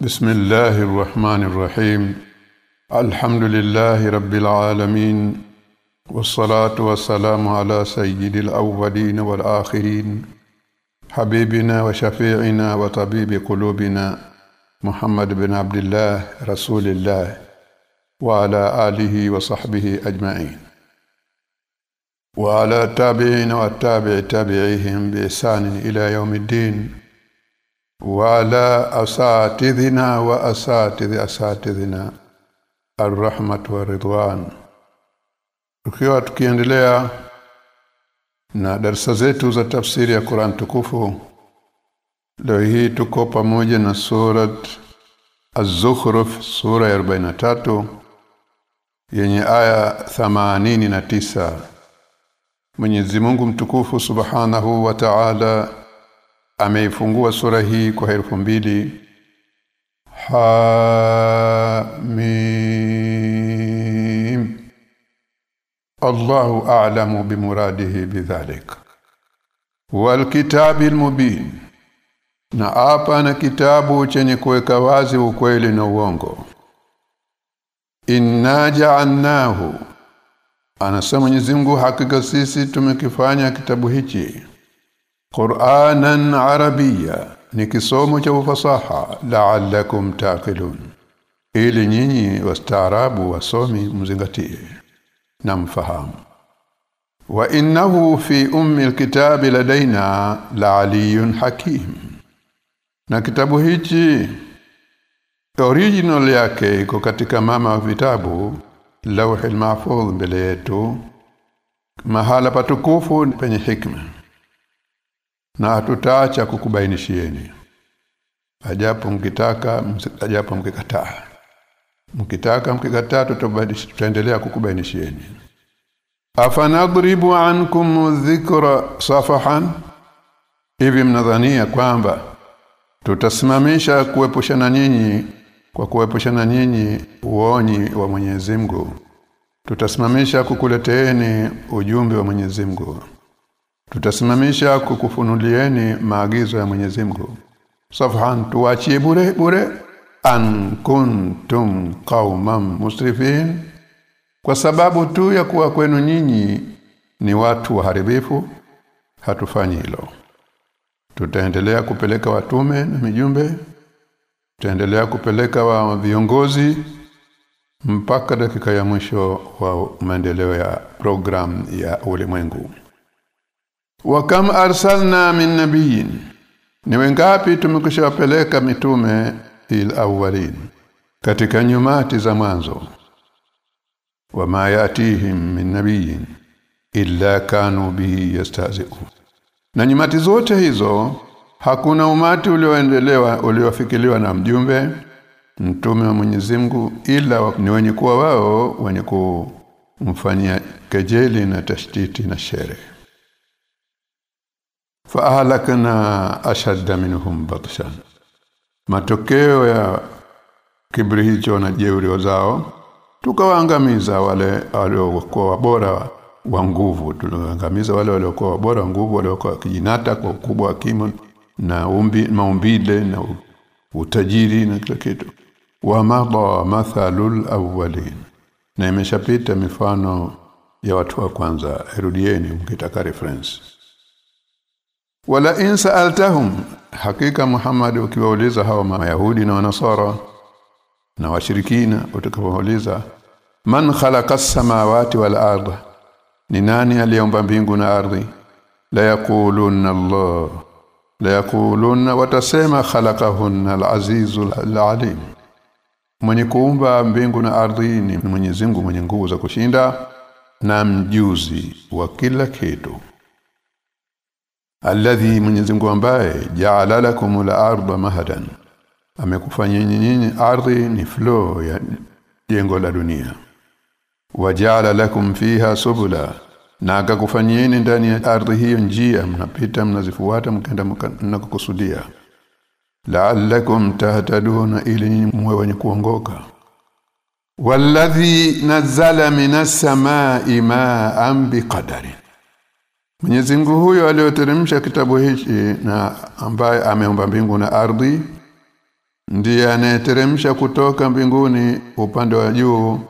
بسم الله الرحمن الرحيم الحمد لله رب العالمين والصلاة والسلام على سيد الأولين والآخرين حبيبنا وشفيعنا وطبيب قلوبنا محمد بن عبد الله رسول الله وعلى آله وصحبه أجمعين وعلى التابعين والتابع تابعيهم بإحسان إلى يوم الدين وعلى اساتذنا واساتذ اساتذنا الرحمه والرضوان tukiwa tukiendelea na darasa zetu za tafsiri ya Qur'an tukufu leo hii tuko pamoja na surat Az-Zukhruf sura ya 43 yenye aya 89 Mwenyezi Mungu mtukufu Subhanahu wa Ta'ala ameifungua sura hii kwa herufi mbili. Ha mim Allahu a'lamu bimuradihi bidhalik. Wal kitabil mubin. Na apa na kitabu chenye kuweka wazi ukweli na uongo. Inna ja'annahu anasema Mwenyezi Mungu hakika sisi tumekifanya kitabu hichi Qur'anan Arabia ni kisomo cha ufasaha la'allakum taqilun. Ili nyinyi wastaarabu wasomi mzingatie na mfahamu. Wa innahu fi ummi alkitabi ladaina la'aliyun hakim. Na kitabu hichi original yake iko katika mama wa vitabu lawhil mahfuz mbele yetu. Mahala patukufu penye hikma na hatutaacha kukubainishieni. Ajapo mkitaka ajapo mkikataa. Mkitaka mkikataa tutaendelea kukubainishieni. Afanadribu ankum dhikra safahan? Hivi mnadhania kwamba tutasimamisha kuepushana nyinyi kwa kuepushana nyinyi uonyi wa Mwenyezi Mungu? Tutasimamisha kukuleteeni ujumbe wa Mwenyezi Mungu tutasimamisha kukufunulieni maagizo ya Mwenyezi Mungu. Safhan tuachie bure bure. An kuntum qauman musrifin. Kwa sababu tu ya kuwa kwenu nyinyi ni watu waharibifu hatufanyi hilo. Tutaendelea kupeleka watume na mijumbe. Tutaendelea kupeleka wa viongozi mpaka dakika ya mwisho wa maendeleo ya program ya ulimwengu wa kam arsalna min nabiyin ni wengapi tumekushawapeleka mitume il awwalin? Katika nyumati za mwanzo. Wama yatihim min nabiyin illa kanu bihi yastazi'u. Na nyumati zote hizo hakuna umati ulioendelewa uliofikiliwa na mjumbe mtume wa Mwenyezi Mungu ila ni wenye kuwa wao wenye kumfanyia kejeli na tashtiti na shere faahlakna ashadda minhum batshan matokeo ya kibri hicho na jeuri zao tukawaangamiza wale waliokuwa bora wa nguvu tuliangamiza wale waliokuwa bora wa nguvu waliokuwa kijinata kwa ukubwa wa kimo na umbi maumbile na utajiri na kila kitu wa madha mathalul awwalin na imeshapita mifano ya watu wa kwanza erudieni mkitaka reference wala in sa'altahum hakika Muhammad ukiwauliza hawa mayahudi na wanasara na washirikina utakapouliza man khalaqa as-samawati wal arda ni nani aliyeumba mbingu na ardhi? La yaquluna Allah la yaquluna watasema khalaqahunna al-azizul alim mwenye kuumba mbingu na ardhi ni Mwenyezi Mungu mwenye nguvu za kushinda na mjuzi wa kila kitu alladhi Mwenyezi Mungu ambaye ja'ala lakum arda mahadan. Amekufanya nyinyi ardhi ni flow ya jengo la dunia. Waja'ala lakum fiha subula. Na akakufanyieni ndani ya ardhi hiyo njia mnapita mnazifuata mkenda mnakokusudia la'allakum tahtaduna ili muwe wenye kuongoka. Walladhi nazala minas samaa'i ma'an biqadarin Mwenyezi Mungu huyo aliyoteremsha kitabu hichi na ambaye ameumba mbingu na ardhi ndiye anayeteremsha kutoka mbinguni upande wa juu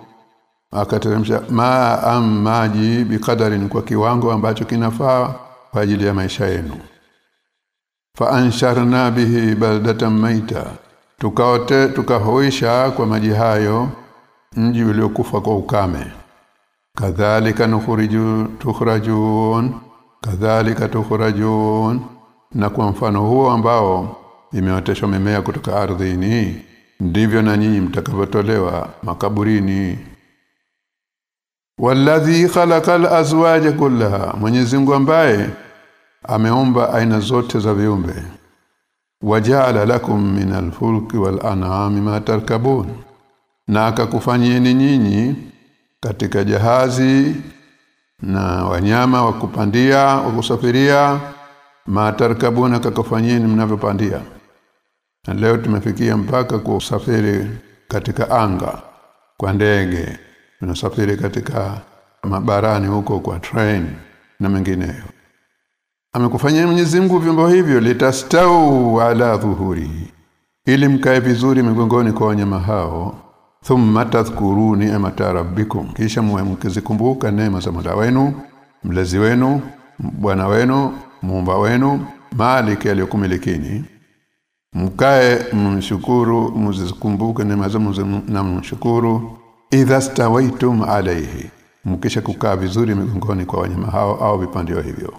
akateremsha maa maji bikadarin kwa kiwango ambacho kinafaa kwa ajili ya maisha yenu. Fa ansharna bihi baldatan maita tukaote tukahoisha kwa maji hayo mji uliokufa kwa ukame. Kadhalika nukhriju tukhrajun kadhalika tukhrajun. Na kwa mfano huo ambao imeoteshwa mimea kutoka ardhini ndivyo na nyinyi mtakavyotolewa makaburini. Walladhi khalaqal azwaja kullaha. Mwenyezi Mungu ambaye ameumba aina zote za viumbe. Waja'ala lakum min alfulki wal an'ami ma tarkabun. Na akakufanyieni nyinyi katika jahazi na wanyama wa kupandia wa kusafiria ma tarkabuna kakufanyeni mnavyopandia. Na leo tumefikia mpaka kusafiri katika anga kwa ndege tunasafiri katika mabarani huko kwa train na mengineyo. Amekufanyia Mwenyezi Mungu vyombo hivyo litastau ala dhuhuri ili mkae vizuri migongoni kwa wanyama hao thumma tadhkuru ni'mata rabbikum. Kisha mkizikumbuka neema za Mola wenu mlezi wenu bwana wenu muumba wenu maliki aliyokumilikini. Mkae mshukuru mzikumbuke neema za na mshukuru idha stawaitum alayhi. Mkisha kukaa vizuri migongoni kwa wanyama hao au vipandio hivyo.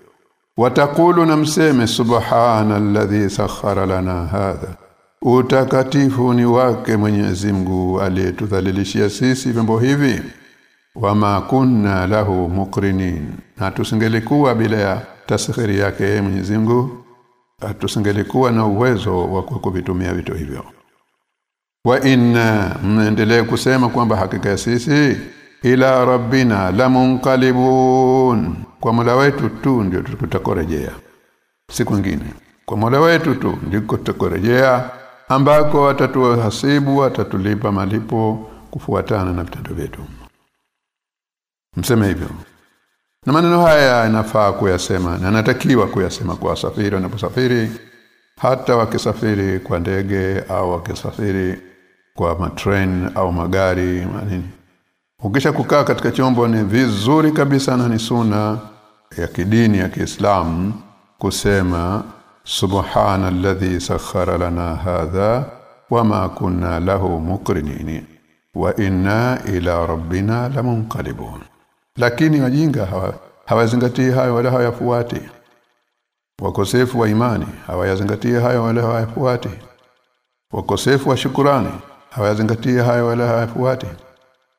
Watakulu na mseme subhana alladhi sakhara lana hadha utakatifu ni wake Mwenyezi Mungu aliyetudhalilishia sisi vyombo hivi. Wama kunna lahu mukrinin na tusingelikuwa bila ya tasghiri yake Mwenyezi Mungu. Tusingelikuwa na uwezo wa kuvitumia vitu hivyo. Wa inna mnaendelea kusema kwamba hakika ya sisi ila rabbina lamunqalibun kwa Mola wetu tu ndio tutakorejea siku nyingine. Kwa Mola wetu tu ndiko tutakorejea ambako watatuhasibu watatulipa malipo kufuatana na vitendo vyetu. Mseme hivyo. Na maneno haya inafaa kuyasema na natakiwa kuyasema kwa wasafiri wanaposafiri hata wakisafiri kwa ndege au wakisafiri kwa matrain au magari manini ukisha kukaa katika chombo ni vizuri kabisa na ni suna ya kidini ya Kiislamu kusema subhana alladhi سخر lana hadha wama kunna lahu muqrinin wa inna ila rabbina lamunqalibun. Lakini wajinga hawazingatii hayo wala hawayafuati. Wakosefu wa imani hawayazingatii hayo wala hawayafuati. Wakosefu wa shukurani hawayazingatii hayo wala hawayafuati.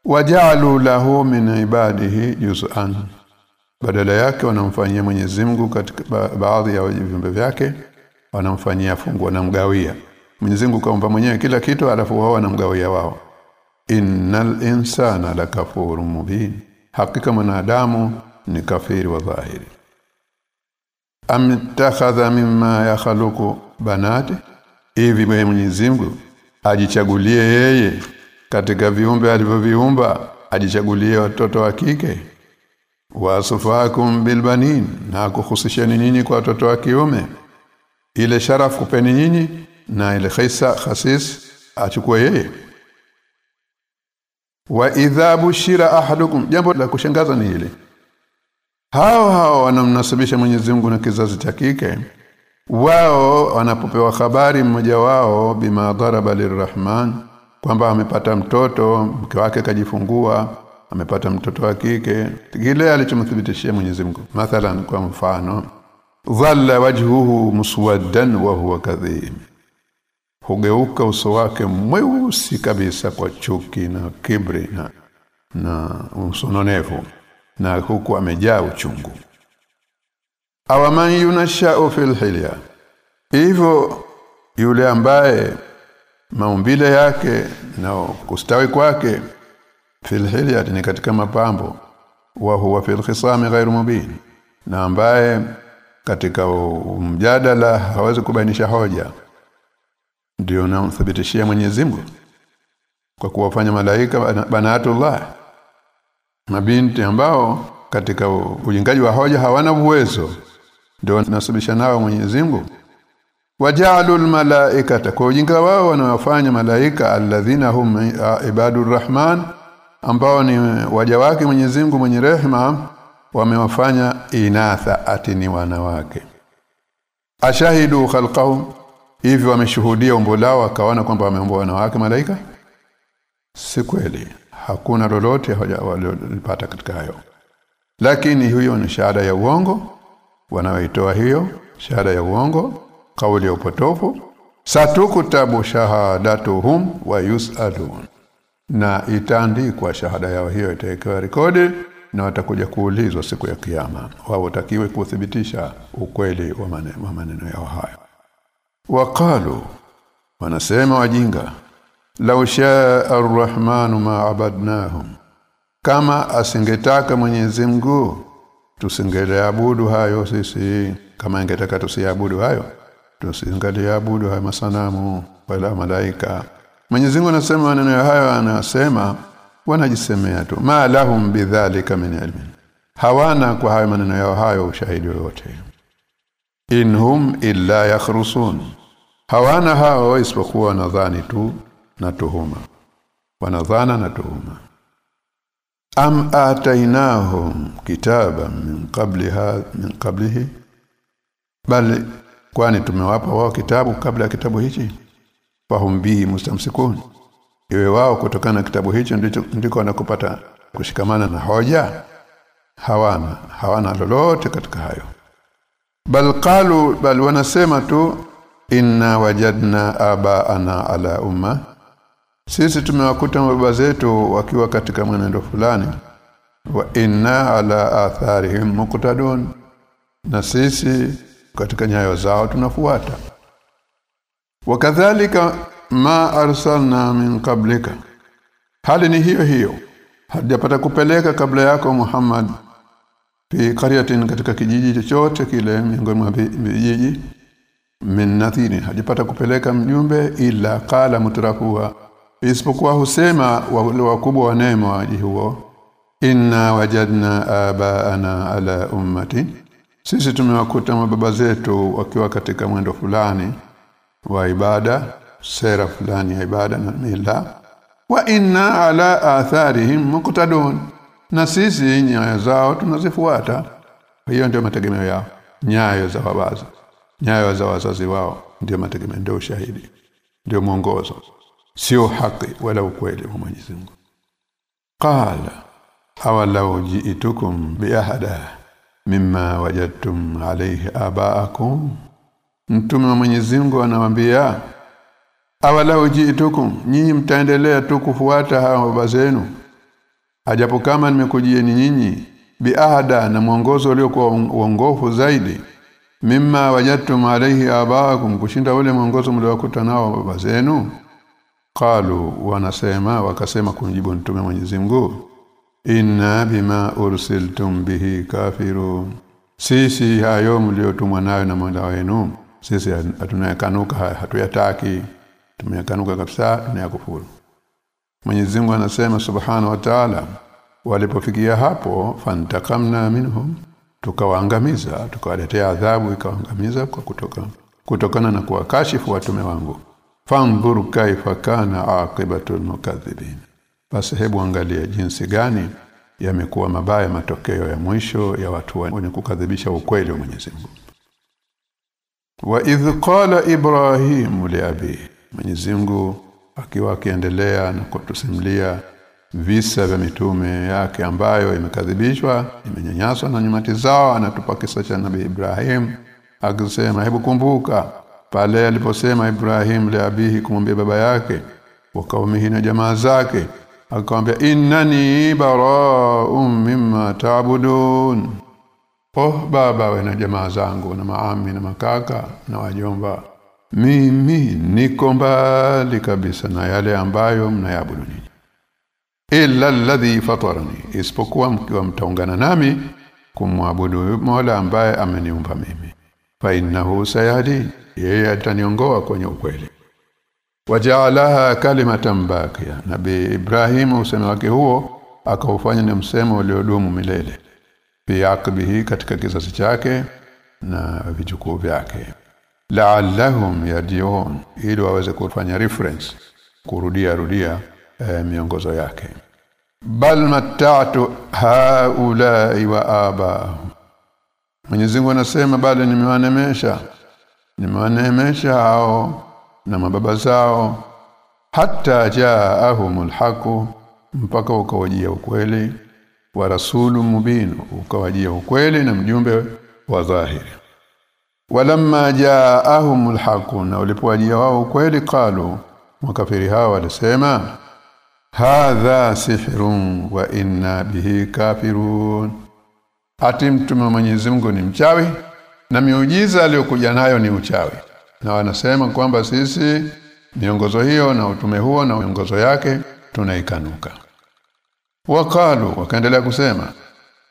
Wajalu lahu min ibadihi juz'an badala yake wanamfanyia Mwenyezi Mungu katika ba baadhi ya viumbe vyake wanamfanyia fungu wanamgawia. Mwenyezi Mungu kaumba mwenyewe kila kitu alafu wao wanamgawia wao. Innal insana lakafurun mubin. Hakika mwanadamu ni kafiri wa dhahiri. Amtakhadha mimma yakhluqu banati? Hivi Mwenyezi Mungu ajichagulie yeye katika viumbe alivyoviumba? Ajichagulie watoto wa kike wasufakum bilbanin na kuhusisheni nyinyi kwa watoto wa kiume. Ile sharaf kupeni nyinyi na ile khaisa khasis achukue yeye. Wa idha bushira ahadukum jambo la kushangaza ni ile hao hao wanamnasibisha Mwenyezi Mungu na kizazi cha kike. Wao wanapopewa habari mmoja wao bima daraba lirrahman kwamba amepata mtoto mke wake kajifungua amepata mtoto wa kike. Kile alichomthibitishia Mwenyezi Mungu mathalan kwa mfano dhalla wajhuhu muswaddan wa huwa kadhim. Hugeuka uso wake mweusi kabisa kwa chuki na kibri na na usononevu na huku amejaa uchungu. Awaman yunashau fil hilya. Hivyo yule ambaye maumbile yake na kustawi kwake fil ni katika mapambo. Wa huwa fil khisami ghairu mubin na ambaye katika mjadala hawezi kubainisha hoja ndio namthibitishia Mwenyezi Mungu kwa kuwafanya malaika banatullah. Mabinti ambao katika ujingaji wa hoja hawana uwezo ndio nasibisha nao Mwenyezi Mungu. Wajalu almalaikata kwa ujinga wao wanawafanya malaika alladhina hum ibadur rahman ambao ni waja wake Mwenyezi Mungu mwenye rehema wamewafanya inatha ati ni wanawake. Ashahidu khalqahum hivi wameshuhudia umbo lao akaona kwamba wameumbwa wanawake malaika? Si kweli. Hakuna lolote walilopata katika hayo. Lakini huyo ni shahada ya uongo. Wanaoitoa hiyo shahada ya uongo kauli ya upotofu. Satukutabu shahadatuhum wa yusalun na itaandikwa shahada yao hiyo itawekewa rekodi na watakuja kuulizwa siku ya kiyama. Wao watakiwe kuthibitisha ukweli wa maneno, maneno yao hayo. Waqalu wanasema wajinga law shaa arrahmanu ma abadnahum kama asingetaka Mwenyezi Mungu tusingeliabudu hayo sisi. Kama ingetaka tusiabudu hayo tusingeliabudu hayo masanamu wala malaika Mwenyezi Mungu anasema maneno hayo anasema wanajisemea tu. Ma lahum bidhalika min ilmin. Hawana kwa hayo maneno yao hayo ushahidi wote inhum illa yakhrusun. Hawana hao isipokuwa nadhani tu na tuhuma. Wanadhana na tuhuma. Am atainahum kitaban min qabliha min qablihi? Bali kwani tumewapa wao kitabu kabla ya kitabu hichi fahum bihi mustamsikun iwe wao kutokana na kitabu hicho ndiko wanakupata kushikamana na hoja. Hawana hawana lolote katika hayo. Bal qalu bal wanasema tu inna wajadna abaana ala umma. Sisi tumewakuta baba zetu wakiwa katika mwenendo fulani. Wa inna ala atharihim muqtadun. Na sisi katika nyayo zao tunafuata wakadhalika ma arsalna min qablika. Hali ni hiyo hiyo. Hajapata kupeleka kabla yako Muhammad fi qaryatin katika kijiji chochote kile miongoni mwa vijiji min nathini hajapata kupeleka mjumbe ila qala mutrafuha. Isipokuwa husema wale wakubwa wa neema waji huo inna wajadna abaana ala ummati. Sisi tumewakuta mababa zetu wakiwa katika mwendo fulani wa ibada sera fulani ya ibada na mila wa inna ala atharihim muqtadun. Na sisi nyayo zao tunazifuata. Hiyo ndio mategemeo yao. Nyayo za wabaza. Nyayo za wazazi wao ndio mategemeo ndio ushahidi. Ndio mwongozo. Sio haki wala ukweli wa Mwenyezi Mungu. Qala awalau ji'tukum biahada mimma wajadtum alayhi abaakum mtume wa Mwenyezi Mungu anawaambia awalau ji'tukum nyinyi mtaendelea tu kufuata hao baba zenu. Ajapo kama nimekujieni nyinyi biahada na mwongozo uliokuwa uongofu zaidi mimma wajadtum alayhi abaakum kushinda ule mwongozo mliokuta nao baba zenu? Qalu wanasema wakasema kumjibu mtume Mwenyezi Mungu inna bima ursiltum bihi kafirun sisi hayo mliotumwa nayo na Mola wenu sisi hatunayakanuka hatuyataki. Tumeyakanuka kabisa tunayakufuru Mwenyezi Mungu anasema subhanahu wa ta'ala walipofikia hapo fantakamna minhum tukawaangamiza tukawaletea adhabu ikawaangamiza kwa kutoka kutokana na kuwakashifu watume wangu. Fanzur kaifa kana aqibatul mukadhibin. Basi hebu angalia jinsi gani yamekuwa mabaya matokeo ya mwisho ya watu wenye kukadhibisha ukweli wa Mwenyezi Mungu wa idh qala ibrahim li abi. Mwenyezi Mungu akiwa akiendelea na kutusimulia visa vya mitume yake ambayo imekadhibishwa imenyanyaswa na nyumati zao anatupa kisa cha nabii Ibrahim akisema hebu kumbuka pale aliposema Ibrahim li abihi kumwambia baba yake wakaumihi na jamaa zake akamwambia innani bara'um mimma ta'budun oh baba we na jamaa zangu na maami na makaka na wajomba. Mimi niko mbali kabisa na yale ambayo mnayabudu ninyi. Illa alladhi fatarani isipokuwa mkiwa mtaungana nami kumwabudu Mola ambaye ameniumba mimi. Fa innahu sayadi yeye ataniongoa kwenye ukweli. Wajaalaha kalimatan baqiya nabii Ibrahim usemi wake huo akaufanya ni msemo uliodumu milele biakbihi katika kizazi chake na vijukuu vyake. La'allahum yarji'un ili waweze kufanya reference kurudia rudia e, miongozo yake. Bal matta'tu haula'i wa aba'ahum. Mwenyezi Mungu anasema bado nimewanemesha nimewanemesha hao na mababa zao hata jaahumul haqu mpaka ukawajia ukweli wa rasulu mubin ukawajia ukweli na mjumbe wa dhahiri walamma jaahumul haqu na ulipowajia wao ukweli kalu makafiri hao walisema hadha sihrun wa inna bihi kafirun. Ati mtume wa Mwenyezi Mungu ni mchawi na miujiza aliyokuja nayo ni uchawi. Na wanasema kwamba sisi miongozo hiyo na utume huo na miongozo yake tunaikanuka wakalu wakaendelea kusema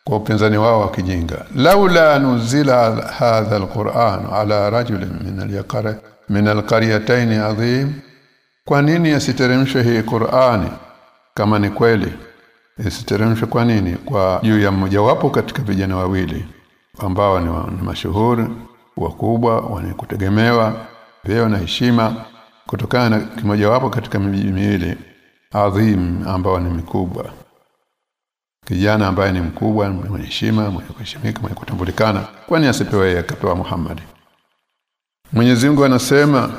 kwa upinzani wao wa kijinga laula nuzila hadha alquran ala rajulin min alyaqara min alqaryatayn adhim. Kwa nini asiteremshwe hii Qur'ani kama ni kweli? Isiteremshwe kwa nini? Kwa juu ya mmojawapo katika vijana wawili ambao ni, wa, ni mashuhuri wakubwa wenye kutegemewa na heshima kutokana na kimojawapo katika miji miwili adhim ambao ni mikubwa kijana ambaye ni mkubwa mwenye heshima mwenye kuheshimika mwenye kutambulikana. Kwani asipewe akapewa Muhammad Mwenyezi Mungu anasema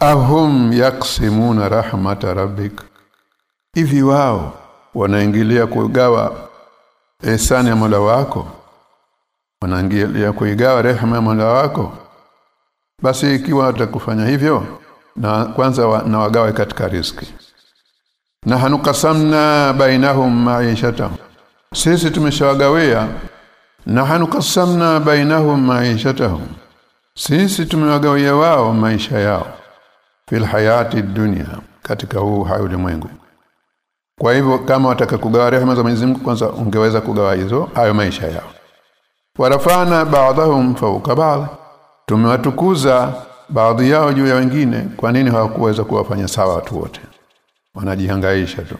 ahum yaksimuna rahmata rabbik. Hivi wao wanaingilia kugawa ihsani ya Mola wako? Wanaingilia kuigawa rehema ya Mola wako? Basi ikiwa watakufanya hivyo na kwanza wa, na wagawe katika riski na hanukasamna bainahum maishatahum sisi tumeshawagawia na hanukasamna bainahum maishatahum. Sisi tumewagawia wao maisha yao. Fil hayati dunya katika huu hai ulimwengu. Kwa hivyo kama wataka kugawa rehema za Mwenyezi Mungu kwanza ungeweza kugawa hizo hayo maisha yao. Warafana ba'dahum fawqa ba'd. Tumewatukuza baadhi yao juu ya wengine. Kwa nini hawakuweza kuwafanya sawa watu wote wanajihangaisha tu.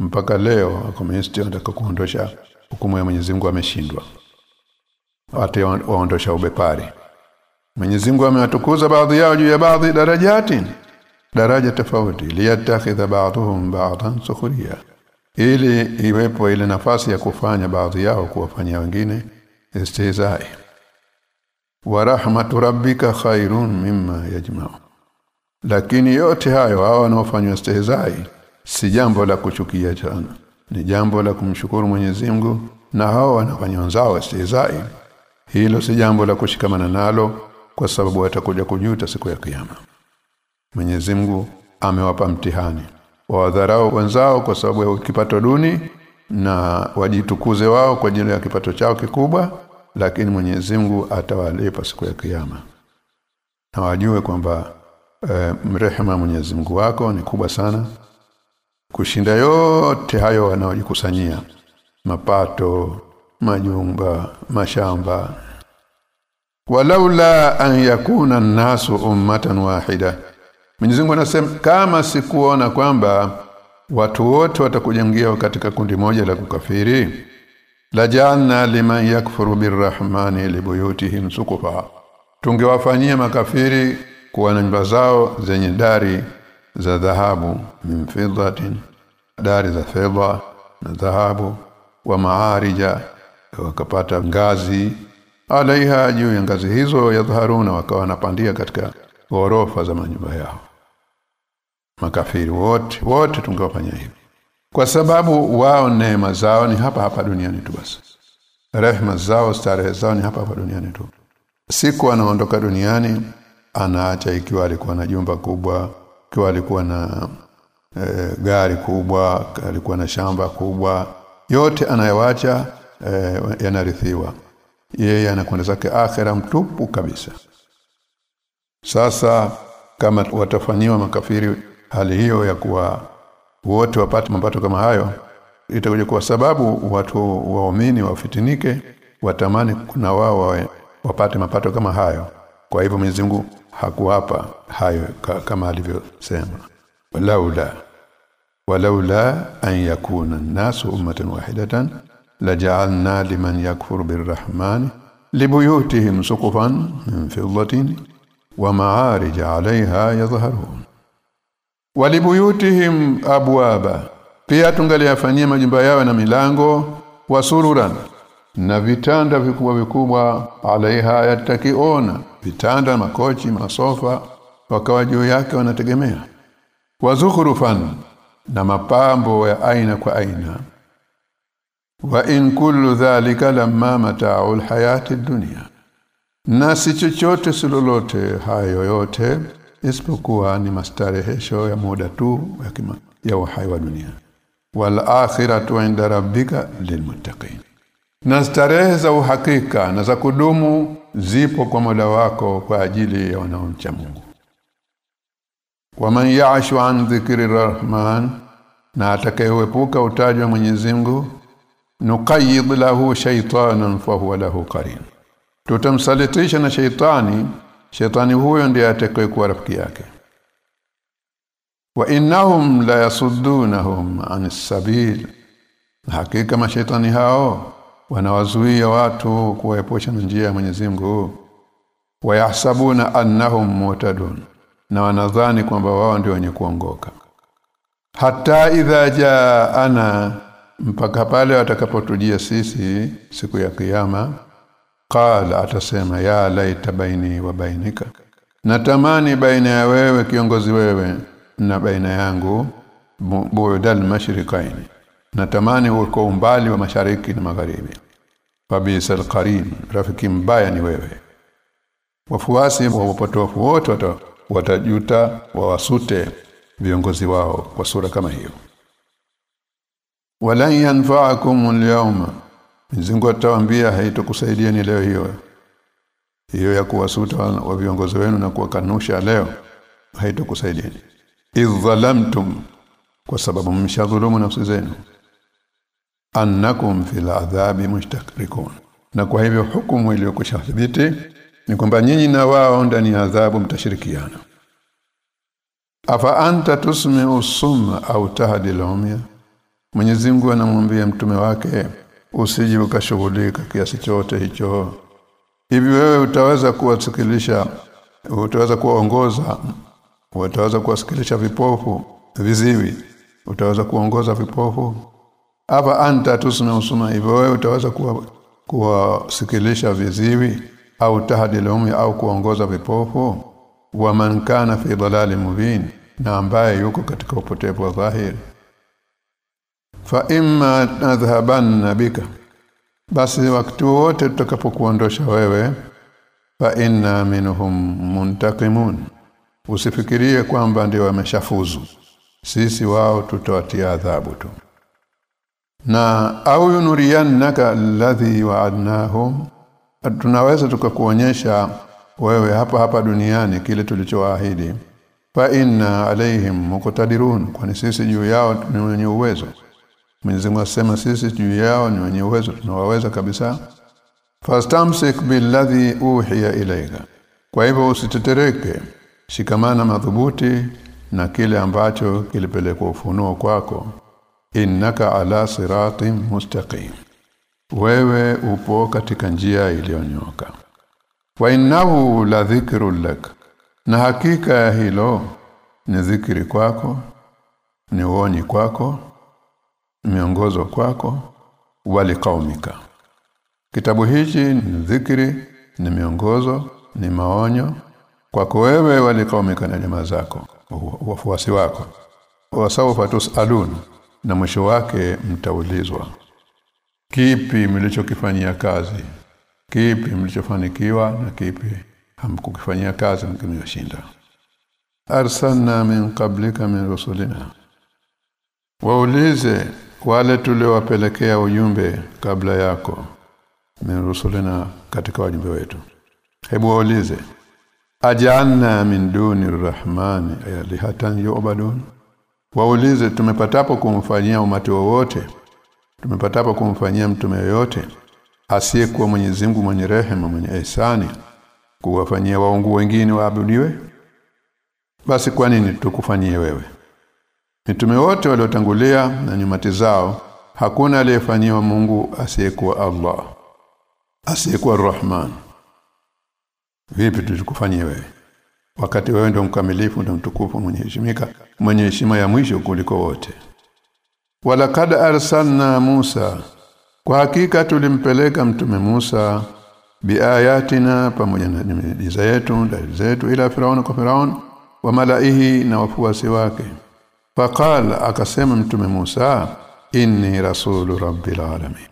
Mpaka leo wakomunisti wanataka kuondosha hukumu ya Mwenyezi Mungu ameshindwa. Wate waondosha ubepari. Mwenyezi Mungu amewatukuza baadhi yao juu ya baadhi darajati. Daraja tofauti liyatakhidha ba'dhum ba'dhan sukhriya. Ili iwepo ile nafasi ya kufanya baadhi yao kuwafanyia wengine istihzai. Wa rahmatu rabbika khairun mimma yajma'u lakini yote hayo hawa wanaofanywa istihzai si jambo la kuchukia sana ni jambo la kumshukuru Mwenyezi Mungu na hao wanafanya wenzao istihzai hilo si jambo la kushikamana nalo kwa sababu watakuja kujuta siku ya kiyama. Mwenyezi Mungu amewapa mtihani Wawadharau wenzao kwa sababu ya kipato duni na wajitukuze wao kwa ajili ya kipato chao kikubwa lakini Mwenyezi Mungu atawalipa siku ya kiyama. Na wajue kwamba e, mrehema Mwenyezi Mungu wako ni kubwa sana. Kushinda yote hayo wanaojikusanyia. Mapato majumba mashamba. Walaula an yakuna nnasu ummatan wahida. Mwenyezi Mungu anasema kama sikuona kwamba watu wote watakujengia katika kundi moja la kukafiri la janna liman yakfuru birrahmani libuyutihim sukufa. Tungewafanyia makafiri kuwa na nyumba zao zenye dari za dhahabu min fiddatin dari za fedha na dhahabu wa maarija wakapata ngazi. Alaiha juu ya ngazi hizo yadhharuna wakawa wanapandia katika ghorofa za manyumba yao. Makafiri wote wote tungewafanya hivi. Kwa sababu wao neema zao ni hapa hapa duniani tu basi. Rehema zao starehe zao ni hapa hapa duniani tu. Siku wanaondoka duniani anaacha ikiwa alikuwa na jumba kubwa ikiwa alikuwa na e, gari kubwa alikuwa na shamba kubwa. Yote anayoacha e, yanarithiwa. Yeye anakwenda zake akhera mtupu kabisa. Sasa kama watafanyiwa makafiri hali hiyo ya kuwa wote wapate mapato kama hayo itakuja kwa sababu watu waumini wafitinike watamani kuna wao wapate mapato kama hayo. Kwa hivyo Mwenyezi hakuwapa hayo ka, kama alivyosema. Walaula walaula an yakuna an-nasu ummatan wahidatan laja'alna liman yakfuru birrahmani libuyutihim suqufan min fiddatin wa ma'arij 'alayha yadhharun. Walibuyutihim abwaba pia tungaliyafanyia majumba yao na milango wa sururan na vitanda vikubwa vikubwa alaiha yatakiona. Vitanda makochi masofa wakawa juu yake wanategemea. Wazukhrufan na mapambo ya aina kwa aina. Wa in kullu dhalika lamma mata'ul hayati dunya. Na si chochote silolote hayo yote isipokuwa ni mastarehesho ya muda tu ya, ya uhai wa dunia. Wal akhiratu inda rabbika lilmuttaqin na starehe za uhakika na za kudumu zipo kwa Mola wako kwa ajili ya wanaomcha Mungu. Waman ya'shu an dhikri rahman na atakayeepuka utajwa Mwenyezi Mungu nuqayyid lahu shaytanan fahuwa lahu qarin. Tutamsalitisha na shaytani shaytani huyo ndiye atakayekuwa rafiki yake. Wa innahum la yasuddunahum anis sabil hakika mashaitani hao wanawazuia watu kuwaepusha na njia ya Mwenyezi Mungu. Wayahsabuna annahum mutadun na wanadhani kwamba wao ndio wenye kuongoka. Hata idha jaana mpaka pale watakapotujia sisi siku ya kiyama qala atasema ya laita baini wa bainika. Natamani baina ya wewe kiongozi wewe na baina yangu bu'dal mashriqain natamani uko umbali wa mashariki na magharibi fabisal qarin rafiki mbaya ni wewe. Wafuasi wa wapotofu wote watajuta wawasute viongozi wao kwa sura kama hiyo. Walan yanfa'akum al-yawma. Mzingo atawaambia haitokusaidieni leo hiyo. Hiyo ya kuwasuta wa viongozi wenu na kuwakanusha leo haitokusaidieni. Idhalamtum kwa sababu mshadhulumu nafsi zenu annakum fil adhabi mushtakrikun. Na kwa hivyo hukumu iliyokwisha thibiti ni kwamba nyinyi na wao ndani ya adhabu mtashirikiana. Afa anta tusmi'u summa au tahdi lumya Mwenyezi Mungu anamwambia mtume wake usije ukashughulika kiasi chote hicho. Hivi wewe utaweza kuwasikilisha utaweza kuongoza utaweza kuwasikilisha vipofu viziwi? Utaweza kuongoza vipofu hapa anta tusna usuma hivyo wewe utaweza kuwa viziwi au tahdilumi au kuongoza vipofu? Wa man kana fi dalali mubin na ambaye yuko katika upotevu wa dhahiri. Fa imma nadhhabanna bika basi wakati wote tutakapokuondosha wewe fa inna minhum muntaqimun usifikirie kwamba ndio wameshafuzu. Sisi wao tutawatia adhabu tu na au yunuriyannaka alladhi wa'adnahum tunaweza tukakuonyesha wewe hapa hapa duniani kile tulichoahidi fa inna alaihim muqtadirun kwani sisi juu yao ni wenye uwezo. Mwenyezi Mungu asema sisi juu yao ni wenye uwezo tunawaweza kabisa. Fastamsik billadhi uhiya ilayka kwa hivyo usitetereke shikamana madhubuti na kile ambacho kilipelekwa ufunuo kwako innaka ala siratin mustaqim. Wewe upo katika njia iliyonyoka wa innahu la dhikrun lak. Na hakika hilo ni dhikri kwako ni uonyi kwako miongozo kwako wali kaumika kitabu hichi ni dhikri ni miongozo ni maonyo kwako wewe wali kaumika na jamaa zako wafuasi wako. Wasawfa tusalun na mwisho wake mtaulizwa kipi mlichokifanyia kazi? Kipi mlichofanikiwa na kipi hamkukifanyia kazi mkimyoshinda arsalna min qablika min rusulina. Waulize wale tuliowapelekea ujumbe kabla yako min rusulina katika wajumbe wetu. Hebu waulize ajanna min duni rahmani ayalihatan yu'badun waulize tumepatapo kumfanyia umati wowote? Tumepatapo kumfanyia mtume yoyote? Asiyekuwa Mwenyezi Mungu mwenye rehema mwenye ihsani? Kuwafanyia waungu wengine waabudiwe? Basi kwa nini tukufanyie wewe? Mitume wote waliotangulia na nyumati zao hakuna aliyefanyiwa Mungu asiyekuwa Allah asiyekuwa Rahman. Vipi tukufanyie wewe wakati wewe ndio mkamilifu ndio mtukufu mwenye heshimika mwenye heshima ya mwisho kuliko wote. Walakad arsalna Musa kwa hakika tulimpeleka mtume Musa biayatina pamoja na miujiza yetu dalili zetu ila firauna kwa firaun wa malaihi na wafuasi wake. Faqala akasema mtume Musa inni rasulu rabbil alamin.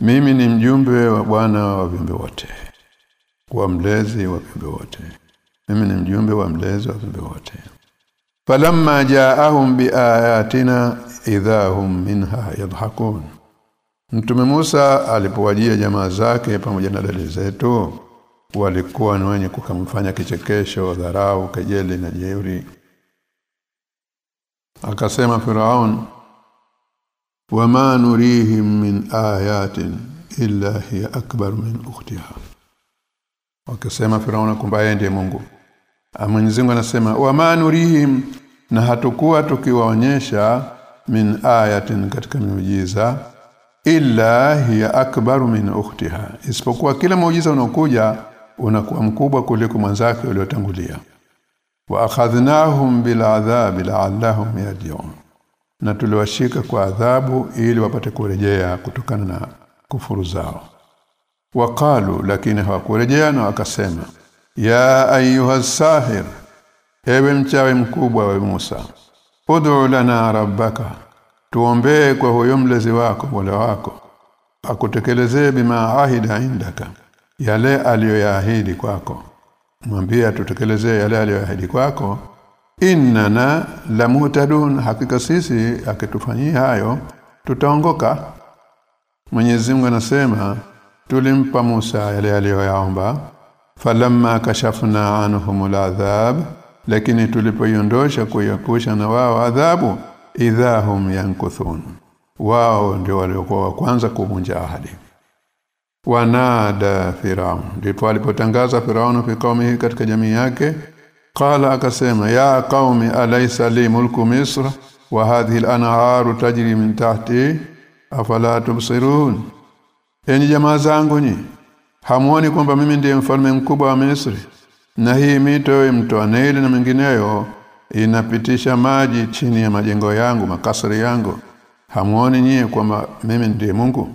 Mimi ni mjumbe wa bwana wa viumbe wote wa mlezi wa viumbe wote mimi ni mjumbe wa mlezi wa viumbe wote. Falamma jaahum biayatina idhahum minha yadhakun Mtume Musa alipowajia jamaa zake pamoja na dalili zetu walikuwa ni wenye kukamfanya kichekesho dharau kejeli na jeuri. Akasema Firaun wama nurihim min ayatin illa hiya akbar min ukhtiha. Wakasema Firaun kumbaye ndiye Mungu Mwenyezi Mungu anasema wama nurihim na hatukuwa tukiwaonyesha min ayatin katika miujiza illa hiya akbaru min ukhtiha. Isipokuwa kila muujiza unaokuja unakuwa mkubwa kuliko mwanzake uliotangulia. Wa akhadhnahum bil adhabi la'allahum yarji'un. Na tuliwashika kwa adhabu ili wapate kurejea kutokana na kufuru zao. Waqalu lakini hawakurejea na wakasema ya ayuha sahir ewe mchawi mkubwa wa Musa ud'u lana rabbaka tuombee kwa huyo mlezi wako Mola wako akutekelezee bima ahida indaka yale aliyoyaahidi kwako. Mwambie atutekelezee yale aliyoyaahidi kwako. Innana lamutadun hakika sisi akitufanyia hayo tutaongoka. Mwenyezi Mungu anasema tulimpa Musa yale aliyoyaomba falamma kashafna anhum aladhab lakini tulipoiondosha kuiepusha na wao adhabu idhahum yankuthun. Wao ndio waliokuwa wa kwanza kuvunja ahadi. Wanada firaun ndipo alipotangaza firaun fi qaumihi katika jamii yake qala akasema ya qaumi alaysa li mulku misr wa hadhihi al-anharu tajri min tahti afala tubsirun? Enyi jamaa zangu nyi hamuoni kwamba mimi ndiye mfalme mkubwa wa Misri? Na hii mito mto Nile na mengineyo inapitisha maji chini ya majengo yangu makasri yangu. Hamuoni nyie kwamba mimi ndiye Mungu?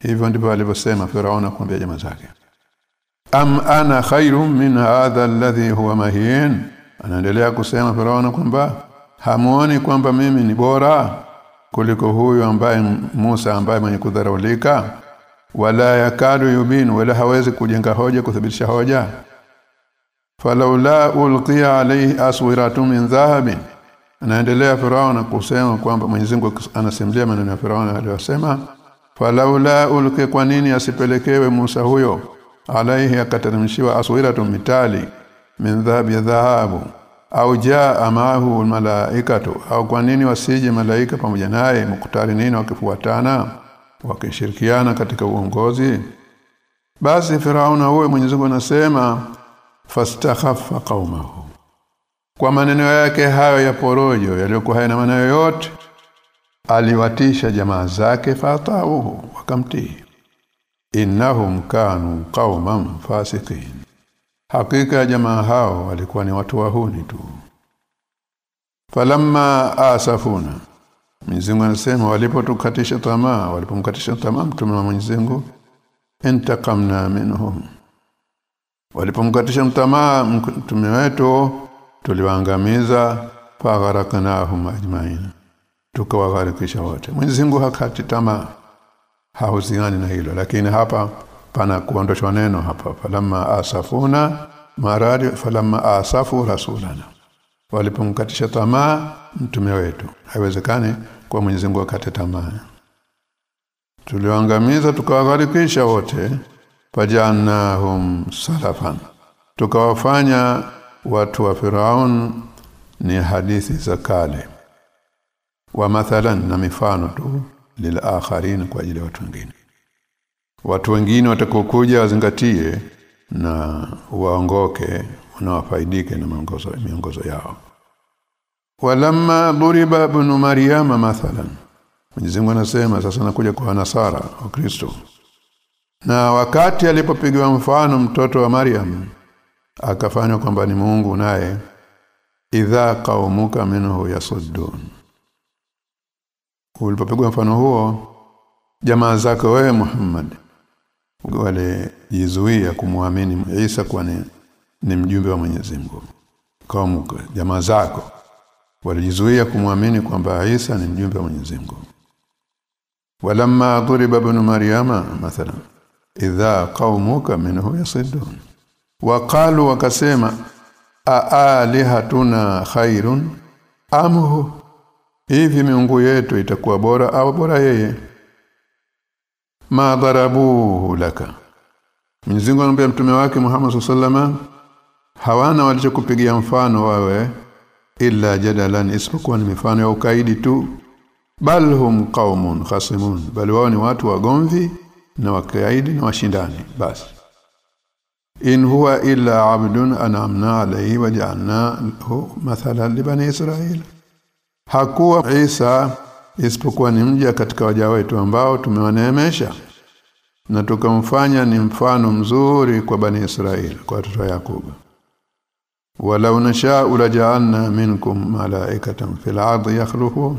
Hivyo ndivyo alivyosema Firauna kumwambia jamaa zake. Am ana khairum min hadha alladhi huwa mahin anaendelea kusema Firauna kwamba hamuoni kwamba mimi ni bora kuliko huyu ambaye Musa ambaye mwenye kudharaulika wala yakadu yubin wala hawezi kujenga hoja kuthibitisha hoja. Falaula ulqiya alayhi aswiratu min dhahabin. Anaendelea Firauna kusema kwamba Mwenyezi Mungu anasimulia maneno ya farao aliyosema falaula ulqi kwa nini asipelekewe Musa huyo? Alaihi akateremshiwa aswiratu mitali min dhahabi ya dhahabu. Au jaa maahu malaikatu au kwa nini wasije malaika pamoja naye? Mkutari nini wakifuatana wakishirikiana katika uongozi. Basi Firauna huyo Mwenyezi Mungu anasema fastakhaffa qaumahu. Kwa maneno yake hayo ya porojo yaliyokuwa hayana maana yoyote aliwatisha jamaa zake fatauhu wakamtii. Innahum kanu qauman fasiqin. Hakika jamaa hao walikuwa ni watu wahuni tu. Falamma asafuna Mwenyezi Mungu anasema walipotukatisha tamaa walipomkatisha tamaa mtume wa Mwenyezi Mungu intakamna minhum. Walipomkatisha tamaa mtume wetu tuliwaangamiza fagharaknahum ajmain tukawagharikisha wote. Mwenyezi Mungu hakati tamaa hauziani na hilo. Lakini hapa pana kuondoshwa neno hapa. Falamma asafuna maradi falamma asafu rasulana. Walipomkatisha tamaa mtume wetu haiwezekani kwa Mwenyezi Mungu akate tamaa. Tuliwaangamiza tukawagharikisha wote. Fajannahum salafan. Tukawafanya watu wa Firaun ni hadithi za kale. Wa mathalan na mifano tu lilakharin kwa ajili ya watu wengine. Watu wengine watakokuja wazingatie na waongoke na wafaidike na miongozo miongozo yao walamma duriba ibn maryama mathalan. Mwenyezi Mungu anasema sasa nakuja kwa nasara wa Kristo. Na wakati alipopigwa mfano mtoto wa Maryam akafanywa kwamba ni Mungu naye idha qaumuka minhu yasuddun. Ulipopigwa mfano huo jamaa zako wewe Muhammad wale jizuia kumwamini Isa kwa ni, ni mjumbe wa Mwenyezi Mungu. Kaumuka jamaa zako walijizuia kumwamini kwamba Isa ni mjumbe wa Mwenyezi Mungu. Walamma duriba ibn maryama mathalan idha qaumuka minhu yasidun waqalu wakasema aalihatuna khairun amhu hivi miungu yetu itakuwa bora au bora yeye? Ma darabuhu laka. Mwenyezi Mungu mtume wake Muhammad wasallam hawana walichokupigia mfano wawe illa jadalan isipokuwa ni mifano ya ukaidi tu. Bal hum qaumun khasimun bali wao ni watu wagomvi na wakaidi na washindani. Basi in huwa illa abdun an'amna alayhi wa ja'alnahu mathalan li bani israil. Hakuwa Isa isipokuwa ni mja katika waja wetu ambao tumewaneemesha na tukamfanya ni mfano mzuri kwa bani Israeli kwa watoto wa Yakobo walau nasha'u laja'alna minkum malaikatan fil ardi yakhluqun.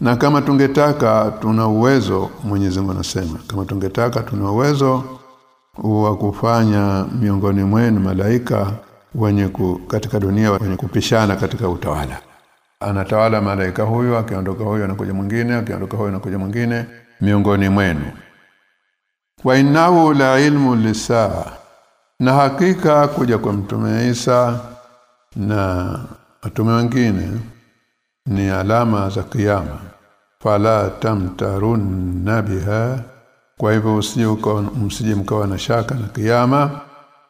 Na kama tungetaka tuna uwezo Mwenyezi Mungu anasema kama tungetaka tuna uwezo wa kufanya miongoni mwenu malaika wenye ku, katika dunia wenye kupishana katika utawala. Anatawala malaika huyu akiondoka huyu anakuja mwingine akiondoka huyu anakuja mwingine miongoni mwenu. Wa innahu la ilmu lisaa na hakika kuja kwa mtume Isa na watume wengine ni alama za kiyama. Fala tamtarun biha. Kwa hivyo msije mkawa na shaka na kiyama.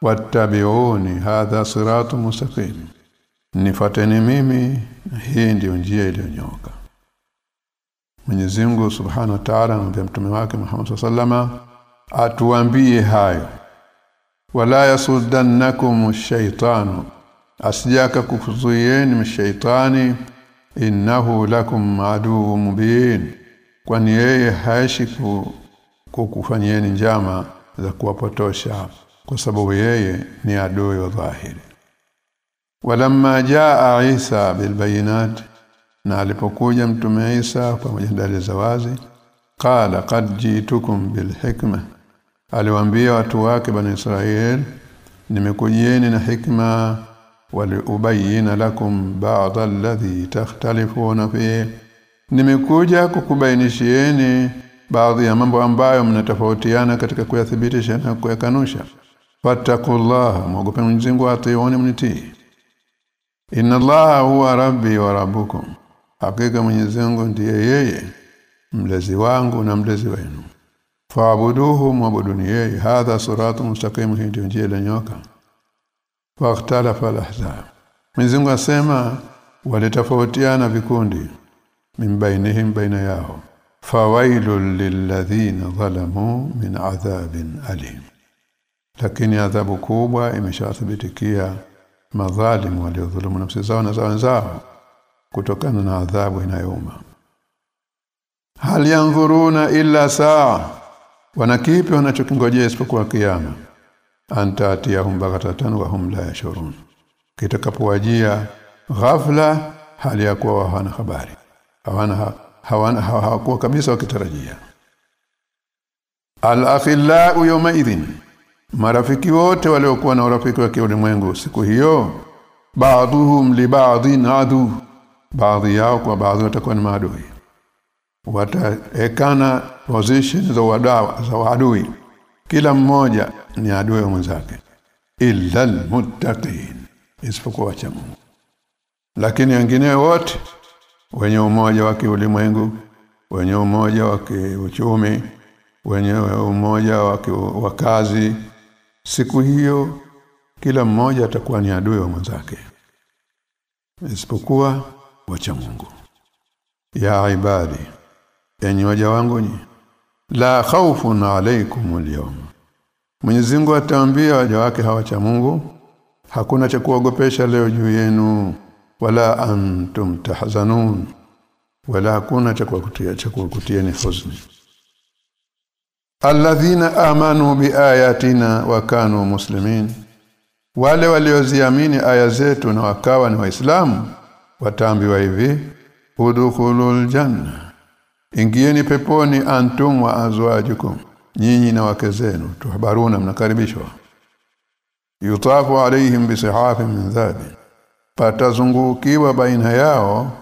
Wattabiuni hadha siratu mustaqim. Nifateni mimi hii ndiyo njia iliyonyoka Mwenyezi Mungu Subhanahu wa Ta'ala anamwambia mtume wake Muhammad sallama atuambie hayo wala yasuddannakum ash-shaytanu asijaka kukuzuieni mshaitani innahu lakum aduwwun mubin kwani yeye haishi kukufanyeni njama za kuwapotosha kwa sababu yeye ni adui wa dhahiri. Walamma jaa Isa bilbayinat na alipokuja mtume Isa pamoja na dalili za wazi qala qad jitukum bilhikma aliwaambia watu wake bani Israel nimekujieni na hikma waliubayina lakum ba'd alladhi takhtalifuna fi nimekuja kukubainishieni baadhi ya mambo ambayo mnatofautiana katika kuyathibitisha na kuyakanusha. Fattaqullaha mwogope Mwenyezi Mungu atiioni mnitii. Inna allaha huwa rabbi wa rabbukum. Hakika Mwenyezi Mungu ndiye yeye mlezi wangu na mlezi wenu faabuduhu mwabuduni yeye. Hadha siratun mustaqim hii ndio njia iliyonyoka waqtalafa alahzab Mwenyezi asema walitafautiana vikundi mimbainihim baina yao. Fawailul lilladhina zalamu min adhabin alim. Lakini adhabu kubwa imeshawathibitikia madhalimu waliodhulumu nafsi zao na zao wenzao kutokana na adhabu inayouma. Hal yanzuruna illa saa wanakipi wanachokingojea isipokuwa kiyama? Anta atiyahum baghatatan wa hum la yashurun. Kitakapowajia ghafla hali ya kuwa hawana habari. Hawana hawana hawakuwa kabisa wakitarajia. Al-akhillau yawma idhin marafiki wote waliokuwa na urafiki wa kiulimwengu siku hiyo ba'dhum li ba'dhin adu. Baadhi yao kwa baadhi watakuwa ni maadui. Wataekana position za wadawa za wadui kila mmoja ni adui wa mwenzake. Illa almuttaqin isipokuwa wacha Mungu. Lakini wengine wote wenye umoja wa kiulimwengu wenye umoja wa kiuchumi wenye umoja wa kazi siku hiyo kila mmoja atakuwa ni adui wa mwenzake. Isipokuwa wacha Mungu. Ya ibadi enyi waja wangu ni la khawfun alaykum al Mwenyezi Mungu ataambia waja wake hawacha Mungu hakuna cha kuogopesha leo juu yenu wala antum tahzanun wala hakuna cha kuwakutia cha kukutieni huzuni. Alladhina amanu biayatina wa kanu muslimin wale walioziamini aya zetu na wakawa ni waislamu wataambiwa hivi udkhulul janna ingieni peponi antum wa azwajukum nyinyi na wake zenu. Tuhabaruna mnakaribishwa. Yutafu alaihim bisihafin min dhabi patazungukiwa baina yao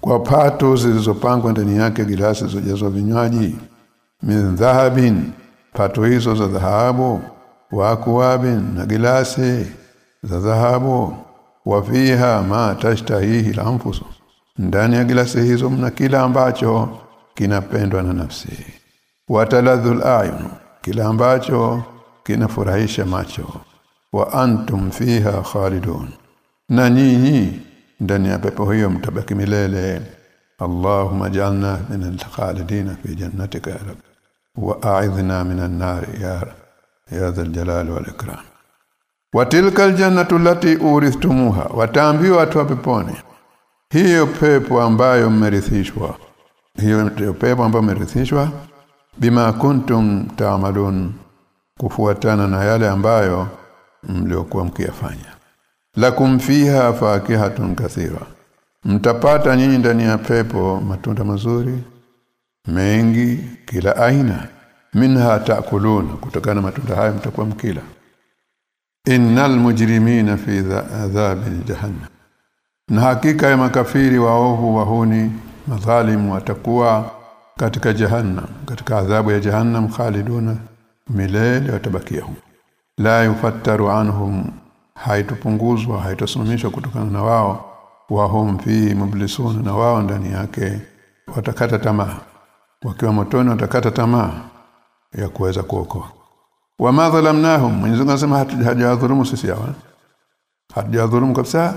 kwa pato zilizopangwa ndani yake gilasi zojazwa vinywaji. Min dhahabin pato hizo za dhahabu wa akwabin na gilasi za dhahabu. Wa fiha ma tashtahihi al-anfus ndani ya gilasi hizo mna kila ambacho kinapendwa na nafsi. Wataladhul ayun kila ambacho kinafurahisha macho. Wa antum fiha khalidun na nyinyi ndani ya pepo hiyo mtabaki milele. Allahumma jalna min al-khalidin fi jannatika ya rab. Wa a'idhna min an-nar ya ya dhal jalal wal ikram. Wa tilka al-jannatu allati urithtumuha wataambiwa watu wa peponi. Hiyo pepo ambayo mmerithishwa hiyo ndio pepo ambayo mmerithishwa bima kuntum taamalun kufuatana na yale ambayo mliokuwa mkiyafanya. Lakum fiha fakihatun kathira. Mtapata nyinyi ndani ya pepo matunda mazuri mengi kila aina. Minha taakulun kutokana matunda hayo mtakuwa mkila. Innal mujrimina fi adhabi jahannam. Na hakika ya makafiri waovu wahuni madhalimu watakuwa katika jahannam katika adhabu ya jahannam khaliduna milele watabakia huko la yufattaru anhum haitupunguzwa haitosimamishwa kutokana na wao wahum fi mublisun na wao ndani yake watakata tamaa. Wakiwa motoni watakata tamaa ya kuweza kuokoa. Wa madhalamnahum Mwenyezi Mungu anasema hajadhulumu sisi hawa. Hajadhulumu kabisa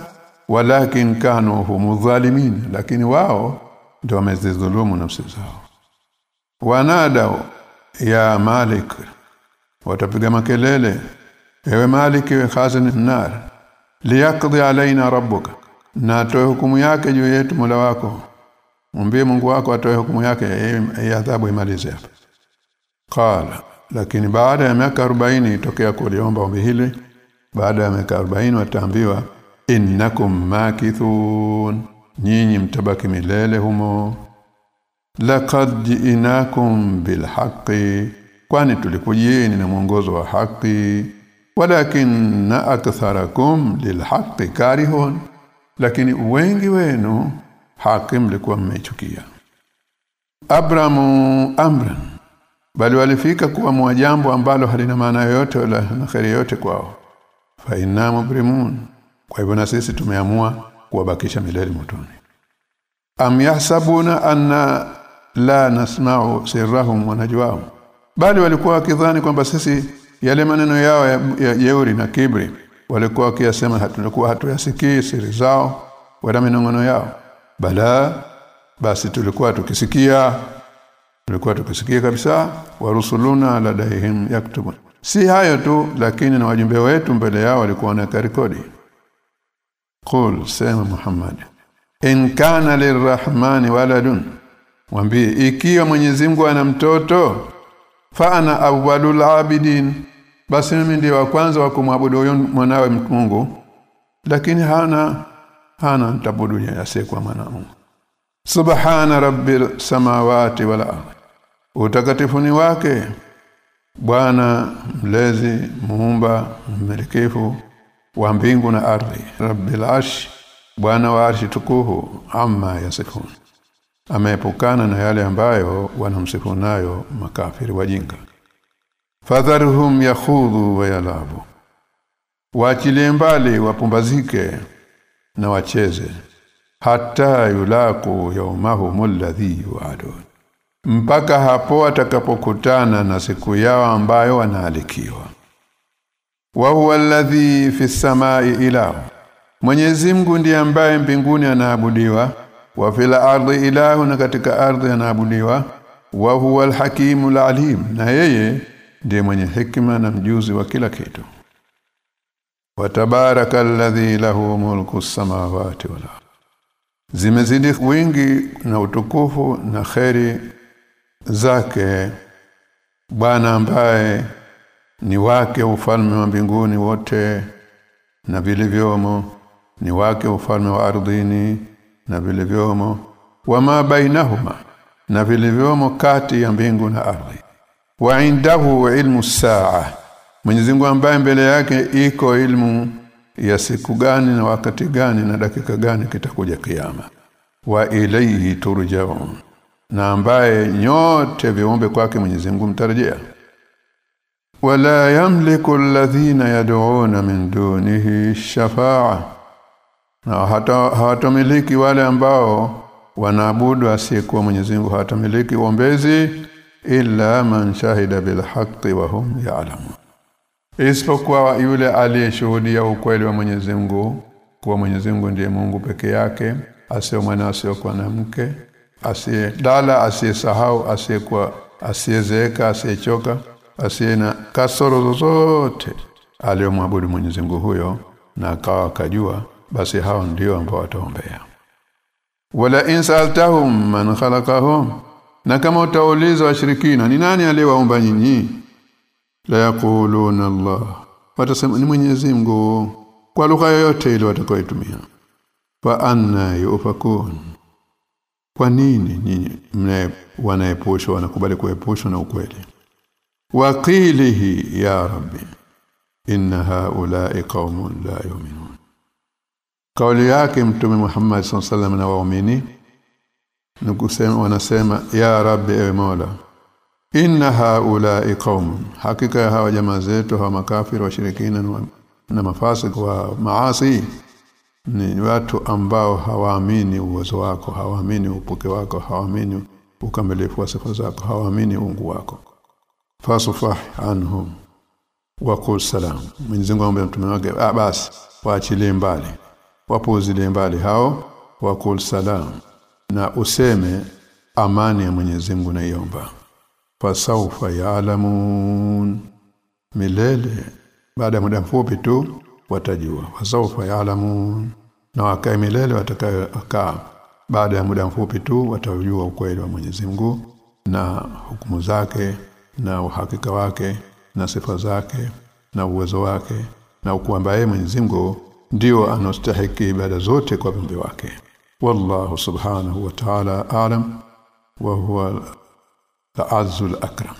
walakin kanu humu dhalimin lakini wao ndio wamezidhulumu nafsi zao. Wanada ya malik watapiga makelele. Ewe malik ewe khazin nar liyaqdi alaina rabbuka na atoe hukumu yake juu yetu Mola wako. Mwambie Mungu wako atoe hukumu yake ya adhabu imalize. Hapa qala lakini baada ya miaka 40 tokea kuliomba ombi hili baada ya miaka 40 wataambiwa innakum makithun nyinyi mtabaki milele humo. Laqad ji'nakum bilhaqi kwani tulikujieni na mwongozo wa haki walakinna aktharakum lilhaqi karihun lakini wengi wenu haki mlikuwa mmeichukia. Abramu amran bali walifika kuwa mwajambo ambalo halina maana yoyote wala na yote kwao. Fa inna mubrimun kwa hivyo na sisi tumeamua kuwabakisha milele motoni. Am yahsabuna anna la nasma'u sirrahum wa najwahum? Bali walikuwa wakidhani kwamba sisi yale maneno yao ya, ya jeuri na kibri walikuwa wakiyasema hatulikuwa hatuyasikii siri zao wala minongono yao. Bala basi tulikuwa tukisikia tulikuwa tukisikia kabisa wa warusuluna ladaihim yaktubun. Si hayo tu lakini na wajumbe wetu mbele yao walikuwa na rekodi qul sema muhammad. In kana lirrahmani waladun. Mwambie ikiwa Mwenyezi Mungu ana mtoto fa ana awwalul abidin. Basi mimi ndiye wa kwanza wa kumwabudu huyo mwanawe Mungu lakini hana hana tabudu yasiyekuwa mwana Mungu subhana rabbil samawati wal utakatifu utakatifuni wake. Bwana mlezi muumba mmelekefu wa mbingu na ardhi. Rabbil arsh Bwana wa arshi tukuhu amma yasifun. Ameepukana na yale ambayo wanamsifu nayo makafiri wajinga fadharhum yakhudhu wa yalabu. Waachilie mbali wapumbazike na wacheze. Hata yulaku yaumahu alladhi yu'adun. Mpaka hapo atakapokutana na siku yao ambayo wanaalikiwa wa huwa alladhi fi samai ilahu Mwenyezi Mungu ndiye ambaye mbinguni anaabudiwa wa fil ardi ilahu na katika ardhi anaabudiwa. Wa huwa alhakimul alim na yeye ndiye mwenye hikima na mjuzi wa kila kitu. Wa tabaraka alladhi lahu mulku samawati wal zimezidi wingi na utukufu na kheri zake Bwana ambaye ni wake ufalme wa mbinguni wote na vilivyomo. Ni wake ufalme wa ardhini na vilivyomo. Wama bainahuma na vilivyomo kati ya mbingu na ardhi. Wa indahu ilmu saa. Mwenyezi Mungu ambaye mbele yake iko ilmu ya siku gani na wakati gani na dakika gani kitakuja kiyama. Wa ilayhi turjaun. Na ambaye nyote viumbe kwake Mwenyezi Mungu mtarejea wala يملك الذين يدعون من دونه الشفاعه na hata wale ambao wanaabudu asiyekuwa Mwenyezi Mungu hawatamiliki uombezi illa man shahida bilhaqqi wa hum ya'lamun. Isipokuwa yule aliyeshuhudia ukweli wa Mwenyezi Mungu kuwa Mwenyezi Mungu ndiye Mungu peke yake asiye mwana asiye kwa mke asiye dala asiyesahau asiyekuwa asiyezeeka asiyechoka asiye na kasoro zozote aliyomwabudu Mwenyezi Mungu huyo na akawa akajua basi hao ndio ambao wataombea. Wala insaltahum man khalaqahum na kama utauliza washirikina ni nani aliyewaumba nyinyi? La yaquluna Allah. Watasema ni Mwenyezi Mungu. Kwa lugha yoyote ile watakayotumia fa anna yufakun. Kwa nini nyinyi wanaepushwa wanakubali kuepushwa na ukweli waqilihi ya rabbi inna haula'i qaumun la yu'minun. Kauli yake mtume Muhammad sallallahu na waumini nikusema wanasema ya rabbi ewe mola inna haula'i qaum hakika hawa jamaa zetu hawa makafiri washirikina na, mafasik wa maasi ni watu ambao hawaamini uwezo wako hawaamini upoke wako hawaamini ukamilifu wa sifa zako hawaamini uungu wako fasufah anhum. Wa qul salam. Mwenyezi ambaye mtume wake ah basi waachilie mbali. Wapuzilie mbali hao wa qul salam. Na useme amani ya Mwenyezi Mungu naiomba. Fasaufa yaalamun milele baada ya muda mfupi tu watajua. Fasaufa yaalamun na wakae milele watakayokaa. Baada ya muda mfupi tu watajua ukweli wa Mwenyezi Mungu na hukumu zake na uhakika wake na sifa zake na uwezo wake na kwamba yeye Mwenyezi Mungu ndio anostahiki ibada zote kwa viumbe wake. Wallahu subhanahu wa ta'ala a'lam wa huwa al-azul akram